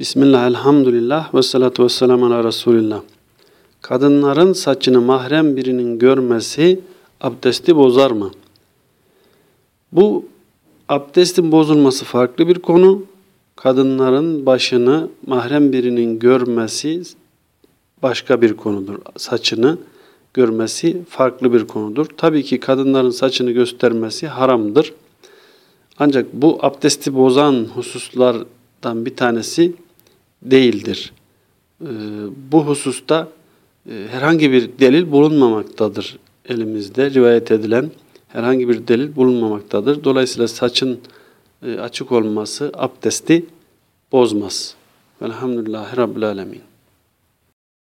Bismillah, elhamdülillah ve salatu ve selamu ala Resulillah. Kadınların saçını mahrem birinin görmesi abdesti bozar mı? Bu abdestin bozulması farklı bir konu. Kadınların başını mahrem birinin görmesi başka bir konudur. Saçını görmesi farklı bir konudur. Tabii ki kadınların saçını göstermesi haramdır. Ancak bu abdesti bozan hususlardan bir tanesi değildir. Ee, bu hususta e, herhangi bir delil bulunmamaktadır elimizde rivayet edilen herhangi bir delil bulunmamaktadır. Dolayısıyla saçın e, açık olması abdesti bozmaz. Velhamdülillahi Rabbil Alemin.